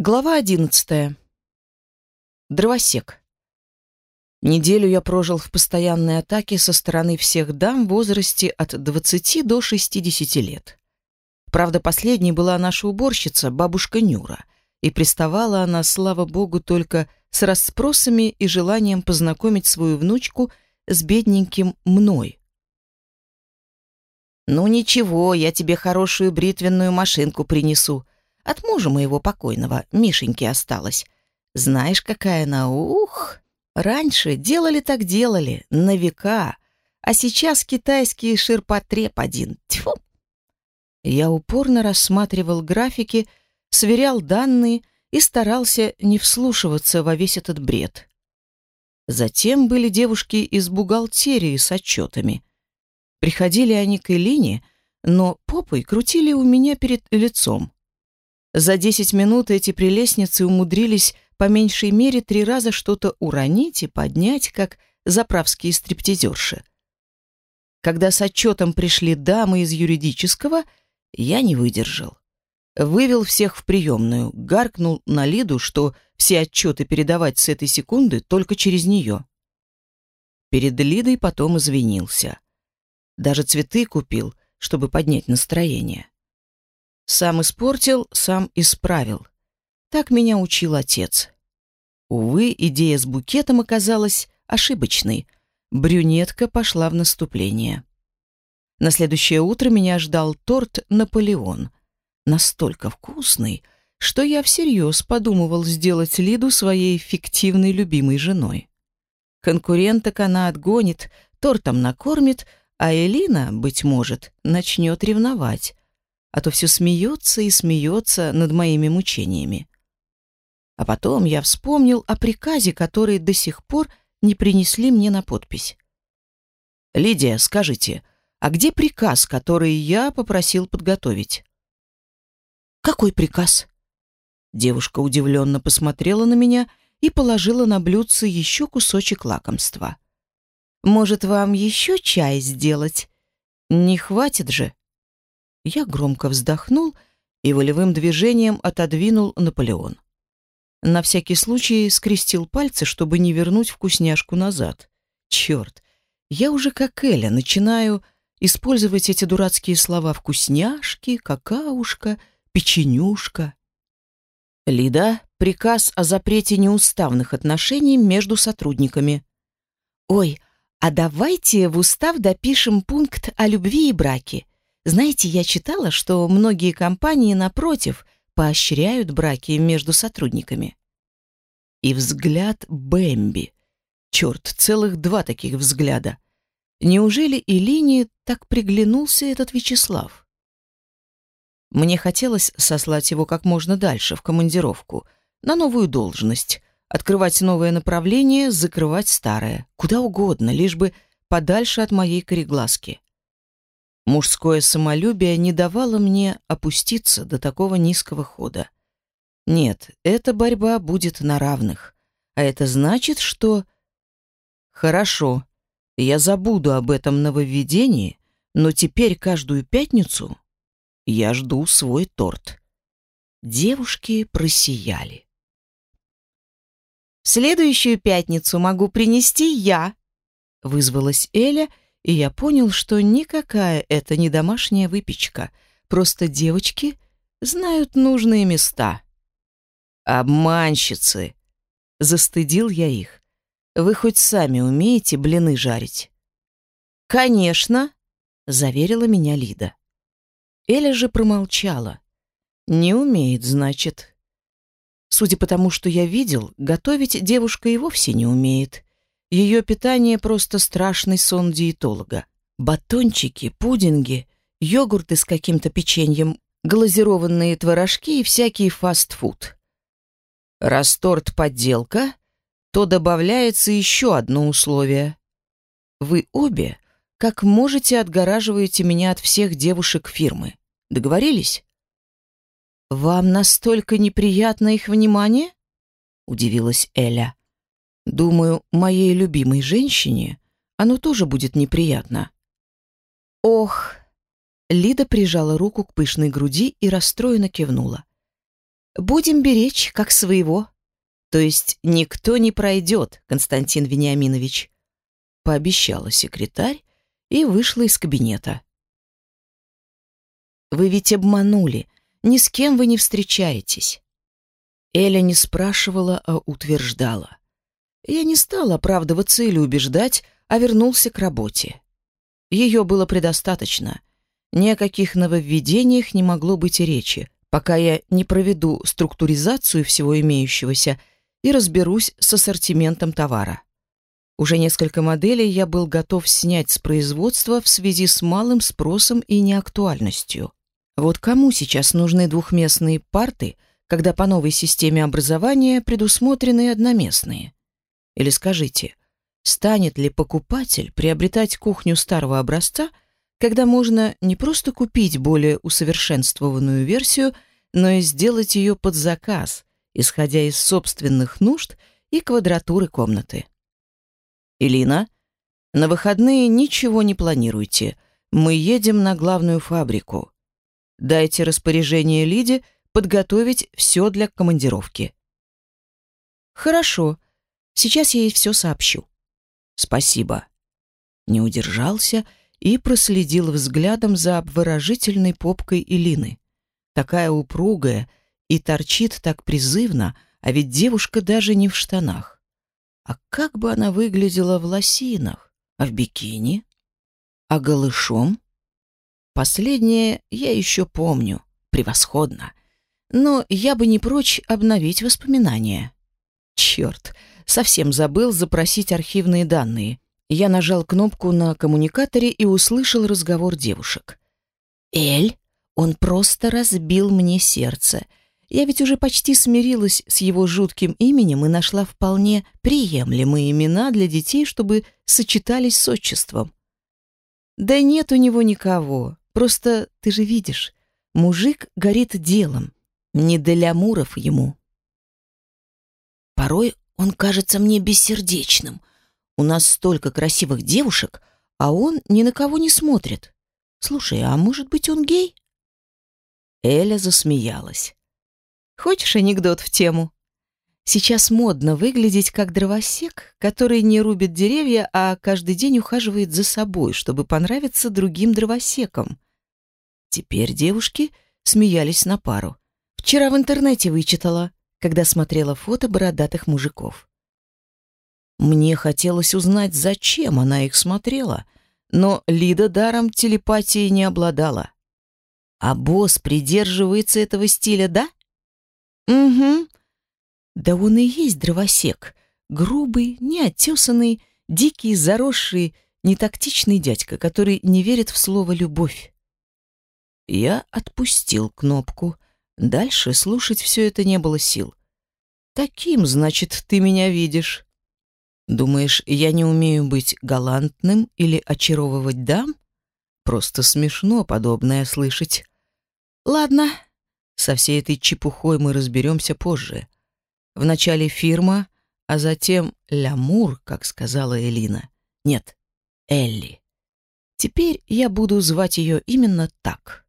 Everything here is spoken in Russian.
Глава одиннадцатая. Дровосек. Неделю я прожил в постоянной атаке со стороны всех дам в возрасте от 20 до 60 лет. Правда, последней была наша уборщица, бабушка Нюра, и приставала она, слава богу, только с расспросами и желанием познакомить свою внучку с бедненьким мной. «Ну ничего, я тебе хорошую бритвенную машинку принесу», от мужа моего покойного, Мишеньки, осталась. Знаешь, какая она, ух! Раньше делали так делали, на века, а сейчас китайский ширпотреб один. Тьфу! Я упорно рассматривал графики, сверял данные и старался не вслушиваться во весь этот бред. Затем были девушки из бухгалтерии с отчетами. Приходили они к Элине, но попой крутили у меня перед лицом. За десять минут эти прелестницы умудрились по меньшей мере три раза что-то уронить и поднять, как заправские стриптизерши. Когда с отчетом пришли дамы из юридического, я не выдержал. Вывел всех в приемную, гаркнул на Лиду, что все отчеты передавать с этой секунды только через нее. Перед Лидой потом извинился. Даже цветы купил, чтобы поднять настроение. Сам испортил, сам исправил. Так меня учил отец. Увы, идея с букетом оказалась ошибочной. Брюнетка пошла в наступление. На следующее утро меня ждал торт «Наполеон». Настолько вкусный, что я всерьез подумывал сделать Лиду своей фиктивной любимой женой. Конкуренток она отгонит, тортом накормит, а Элина, быть может, начнет ревновать а то все смеется и смеется над моими мучениями. А потом я вспомнил о приказе, который до сих пор не принесли мне на подпись. «Лидия, скажите, а где приказ, который я попросил подготовить?» «Какой приказ?» Девушка удивленно посмотрела на меня и положила на блюдце еще кусочек лакомства. «Может, вам еще чай сделать? Не хватит же?» Я громко вздохнул и волевым движением отодвинул Наполеон. На всякий случай скрестил пальцы, чтобы не вернуть вкусняшку назад. Черт, я уже как Эля начинаю использовать эти дурацкие слова «вкусняшки», «какаушка», «печенюшка». Лида, приказ о запрете неуставных отношений между сотрудниками. Ой, а давайте в устав допишем пункт о любви и браке. Знаете, я читала, что многие компании, напротив, поощряют браки между сотрудниками. И взгляд Бэмби. Черт, целых два таких взгляда. Неужели и линии так приглянулся этот Вячеслав? Мне хотелось сослать его как можно дальше, в командировку, на новую должность, открывать новое направление, закрывать старое, куда угодно, лишь бы подальше от моей кореглазки. Мужское самолюбие не давало мне опуститься до такого низкого хода. Нет, эта борьба будет на равных. А это значит, что... Хорошо, я забуду об этом нововведении, но теперь каждую пятницу я жду свой торт. Девушки просияли. следующую пятницу могу принести я», — вызвалась Эля, — и я понял, что никакая это не домашняя выпечка, просто девочки знают нужные места. «Обманщицы!» — застыдил я их. «Вы хоть сами умеете блины жарить?» «Конечно!» — заверила меня Лида. Эля же промолчала. «Не умеет, значит». Судя по тому, что я видел, готовить девушка и вовсе не умеет. Ее питание просто страшный сон диетолога. Батончики, пудинги, йогурты с каким-то печеньем, глазированные творожки и всякий фастфуд. Раз торт подделка, то добавляется еще одно условие. Вы обе, как можете, отгораживаете меня от всех девушек фирмы. Договорились? Вам настолько неприятно их внимание? Удивилась Эля. Думаю, моей любимой женщине оно тоже будет неприятно. Ох! Лида прижала руку к пышной груди и расстроенно кивнула. Будем беречь, как своего. То есть никто не пройдет, Константин Вениаминович. Пообещала секретарь и вышла из кабинета. Вы ведь обманули. Ни с кем вы не встречаетесь. Эля не спрашивала, а утверждала. Я не стал оправдываться или убеждать, а вернулся к работе. Ее было предостаточно. Ни о каких нововведениях не могло быть и речи, пока я не проведу структуризацию всего имеющегося и разберусь с ассортиментом товара. Уже несколько моделей я был готов снять с производства в связи с малым спросом и неактуальностью. Вот кому сейчас нужны двухместные парты, когда по новой системе образования предусмотрены одноместные? Или скажите, станет ли покупатель приобретать кухню старого образца, когда можно не просто купить более усовершенствованную версию, но и сделать ее под заказ, исходя из собственных нужд и квадратуры комнаты? Илина, на выходные ничего не планируйте. Мы едем на главную фабрику. Дайте распоряжение Лиде подготовить все для командировки. Хорошо. Сейчас я ей все сообщу. Спасибо. Не удержался и проследил взглядом за обворожительной попкой Илины. Такая упругая и торчит так призывно, а ведь девушка даже не в штанах. А как бы она выглядела в лосинах? А в бикини? А голышом? Последнее я еще помню. Превосходно. Но я бы не прочь обновить воспоминания. Черт, совсем забыл запросить архивные данные. Я нажал кнопку на коммуникаторе и услышал разговор девушек. «Эль, он просто разбил мне сердце. Я ведь уже почти смирилась с его жутким именем и нашла вполне приемлемые имена для детей, чтобы сочетались с отчеством. Да нет у него никого. Просто ты же видишь, мужик горит делом. Не для муров ему. Порой он кажется мне бессердечным. У нас столько красивых девушек, а он ни на кого не смотрит. Слушай, а может быть он гей? Эля засмеялась. Хочешь анекдот в тему? Сейчас модно выглядеть как дровосек, который не рубит деревья, а каждый день ухаживает за собой, чтобы понравиться другим дровосекам. Теперь девушки смеялись на пару. Вчера в интернете вычитала, когда смотрела фото бородатых мужиков. Мне хотелось узнать, зачем она их смотрела, но Лида даром телепатии не обладала. А босс придерживается этого стиля, да? Угу. Да он и есть дровосек. Грубый, неотесанный, дикий, заросший, нетактичный дядька, который не верит в слово «любовь». Я отпустил кнопку. Дальше слушать все это не было сил. «Таким, значит, ты меня видишь». «Думаешь, я не умею быть галантным или очаровывать дам?» Просто смешно подобное слышать. «Ладно, со всей этой чепухой мы разберемся позже. Вначале фирма, а затем лямур, как сказала Элина. Нет, Элли. Теперь я буду звать ее именно так».